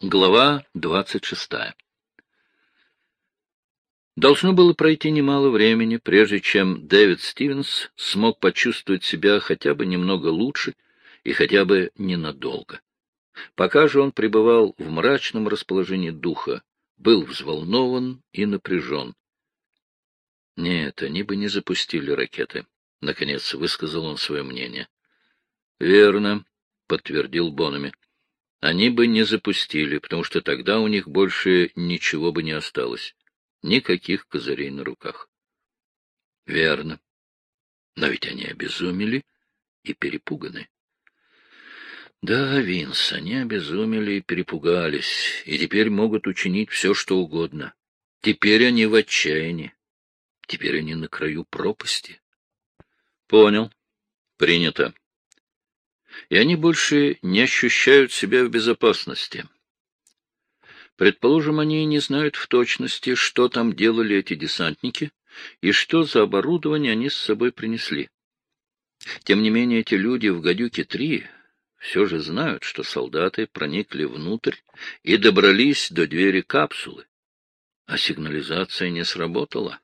Глава двадцать шестая Должно было пройти немало времени, прежде чем Дэвид Стивенс смог почувствовать себя хотя бы немного лучше и хотя бы ненадолго. Пока же он пребывал в мрачном расположении духа, был взволнован и напряжен. Нет, они бы не запустили ракеты. Наконец высказал он свое мнение. — Верно, — подтвердил Бонами. — Они бы не запустили, потому что тогда у них больше ничего бы не осталось. Никаких козырей на руках. — Верно. Но ведь они обезумели и перепуганы. Да, Винс, они обезумели и перепугались, и теперь могут учинить все, что угодно. Теперь они в отчаянии. Теперь они на краю пропасти. Понял. Принято. И они больше не ощущают себя в безопасности. Предположим, они не знают в точности, что там делали эти десантники и что за оборудование они с собой принесли. Тем не менее, эти люди в «Гадюке-3» все же знают, что солдаты проникли внутрь и добрались до двери капсулы, а сигнализация не сработала.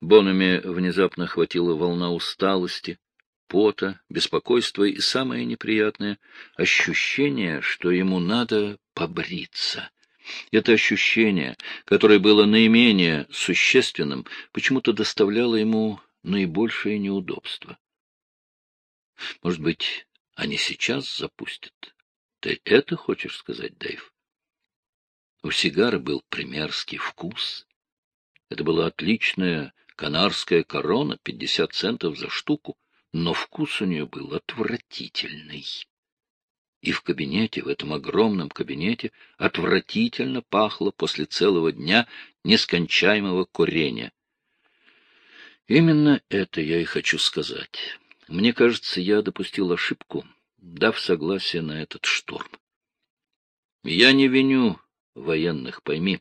Бонами внезапно охватила волна усталости, пота, беспокойства и, самое неприятное, ощущение, что ему надо побриться. Это ощущение, которое было наименее существенным, почему-то доставляло ему наибольшее неудобство. Может быть, они сейчас запустят. Ты это хочешь сказать, Дэйв? У сигары был примерский вкус. Это была отличная канарская корона, пятьдесят центов за штуку, но вкус у нее был отвратительный. И в кабинете, в этом огромном кабинете, отвратительно пахло после целого дня нескончаемого курения. Именно это я и хочу сказать. Мне кажется, я допустил ошибку, дав согласие на этот штурм. Я не виню военных, пойми,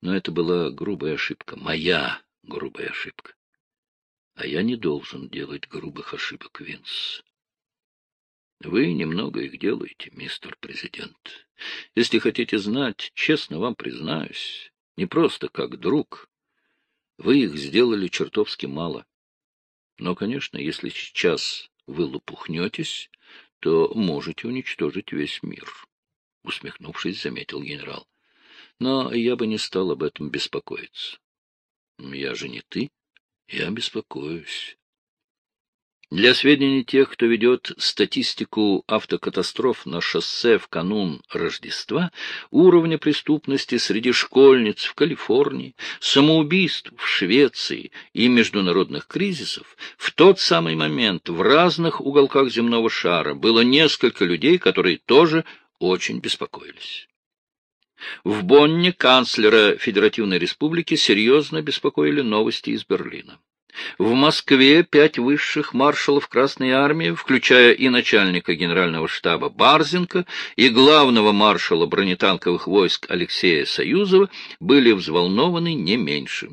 но это была грубая ошибка, моя грубая ошибка. А я не должен делать грубых ошибок, Винс. Вы немного их делаете, мистер президент. Если хотите знать, честно вам признаюсь, не просто как друг, вы их сделали чертовски мало. Но, конечно, если сейчас вы лопухнетесь, то можете уничтожить весь мир, — усмехнувшись, заметил генерал. Но я бы не стал об этом беспокоиться. Я же не ты, я беспокоюсь. Для сведения тех, кто ведет статистику автокатастроф на шоссе в канун Рождества, уровня преступности среди школьниц в Калифорнии, самоубийств в Швеции и международных кризисов, в тот самый момент в разных уголках земного шара было несколько людей, которые тоже очень беспокоились. В Бонне канцлера Федеративной Республики серьезно беспокоили новости из Берлина. В Москве пять высших маршалов Красной Армии, включая и начальника генерального штаба Барзенко, и главного маршала бронетанковых войск Алексея Союзова, были взволнованы не меньше.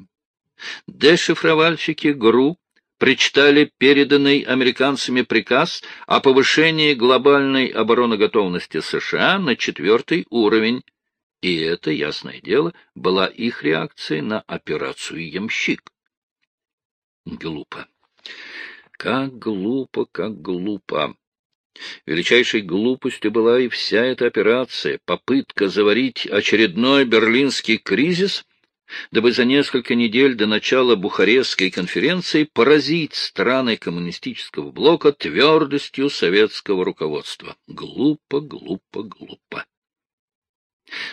Дешифровальщики ГРУ прочитали переданный американцами приказ о повышении глобальной обороноготовности США на четвертый уровень, и это, ясное дело, была их реакция на операцию «Ямщик». Глупо. Как глупо, как глупо. Величайшей глупостью была и вся эта операция, попытка заварить очередной берлинский кризис, дабы за несколько недель до начала Бухарестской конференции поразить страны коммунистического блока твердостью советского руководства. Глупо, глупо, глупо.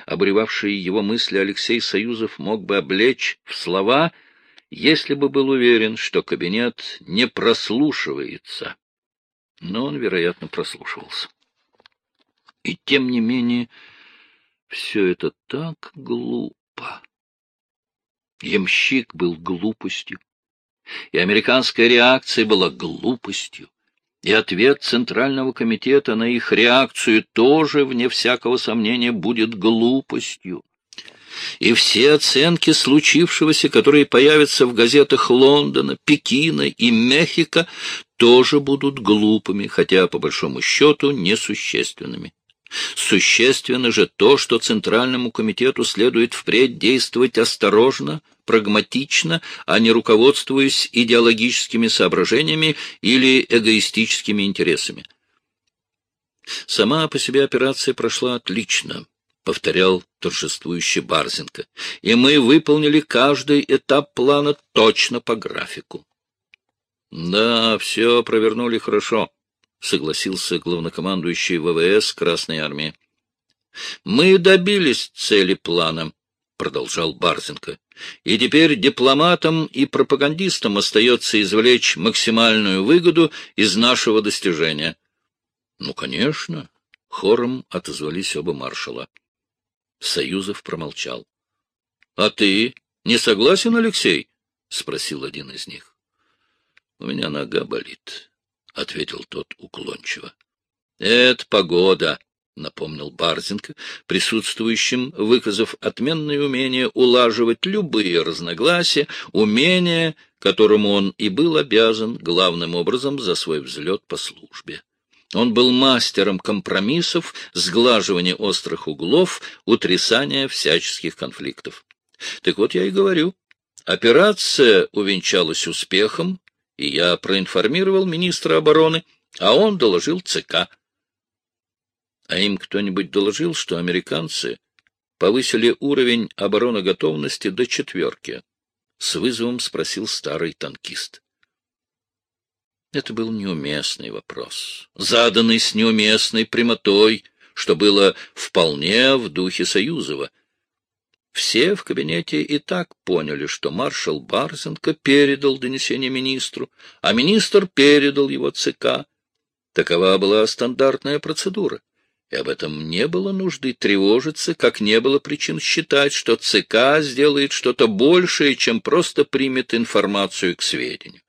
Обревавшие его мысли Алексей Союзов мог бы облечь в слова — если бы был уверен, что кабинет не прослушивается. Но он, вероятно, прослушивался. И тем не менее, все это так глупо. Ямщик был глупостью, и американская реакция была глупостью, и ответ Центрального комитета на их реакцию тоже, вне всякого сомнения, будет глупостью и все оценки случившегося, которые появятся в газетах Лондона, Пекина и Мехико, тоже будут глупыми, хотя, по большому счету, несущественными. Существенно же то, что Центральному комитету следует впредь действовать осторожно, прагматично, а не руководствуясь идеологическими соображениями или эгоистическими интересами. Сама по себе операция прошла отлично, — повторял торжествующий Барзенко, — и мы выполнили каждый этап плана точно по графику. — Да, все провернули хорошо, — согласился главнокомандующий ВВС Красной Армии. — Мы добились цели плана, — продолжал Барзенко, — и теперь дипломатам и пропагандистам остается извлечь максимальную выгоду из нашего достижения. — ну, конечно, хором отозвались оба маршала. Союзов промолчал. — А ты не согласен, Алексей? — спросил один из них. — У меня нога болит, — ответил тот уклончиво. — Это погода, — напомнил Барзенко, присутствующим, выказав отменное умение улаживать любые разногласия, умение, которому он и был обязан главным образом за свой взлет по службе. Он был мастером компромиссов, сглаживания острых углов, утрясания всяческих конфликтов. Так вот я и говорю, операция увенчалась успехом, и я проинформировал министра обороны, а он доложил ЦК. А им кто-нибудь доложил, что американцы повысили уровень обороноготовности до четверки? С вызовом спросил старый танкист. Это был неуместный вопрос, заданный с неуместной прямотой, что было вполне в духе Союзова. Все в кабинете и так поняли, что маршал Барзенко передал донесение министру, а министр передал его ЦК. Такова была стандартная процедура, и об этом не было нужды тревожиться, как не было причин считать, что ЦК сделает что-то большее, чем просто примет информацию к сведению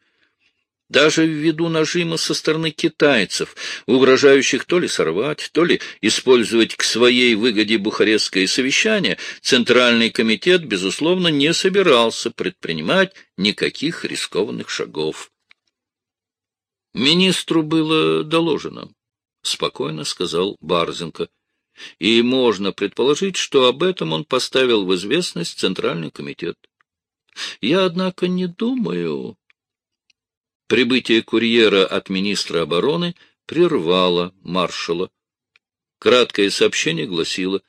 даже ввиду нажима со стороны китайцев, угрожающих то ли сорвать, то ли использовать к своей выгоде бухарестское совещание, Центральный комитет, безусловно, не собирался предпринимать никаких рискованных шагов. Министру было доложено, — спокойно сказал Барзенко, — и можно предположить, что об этом он поставил в известность Центральный комитет. Я, однако, не думаю, Прибытие курьера от министра обороны прервало маршала. Краткое сообщение гласило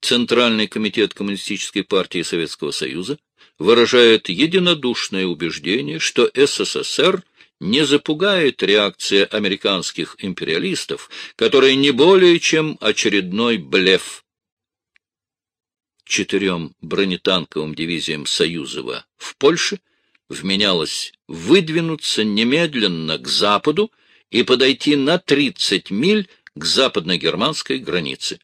Центральный комитет Коммунистической партии Советского Союза выражает единодушное убеждение, что СССР не запугает реакция американских империалистов, которая не более чем очередной блеф. Четырем бронетанковым дивизиям Союзова в Польше – вменялось выдвинуться немедленно к западу и подойти на 30 миль к западно-германской границе.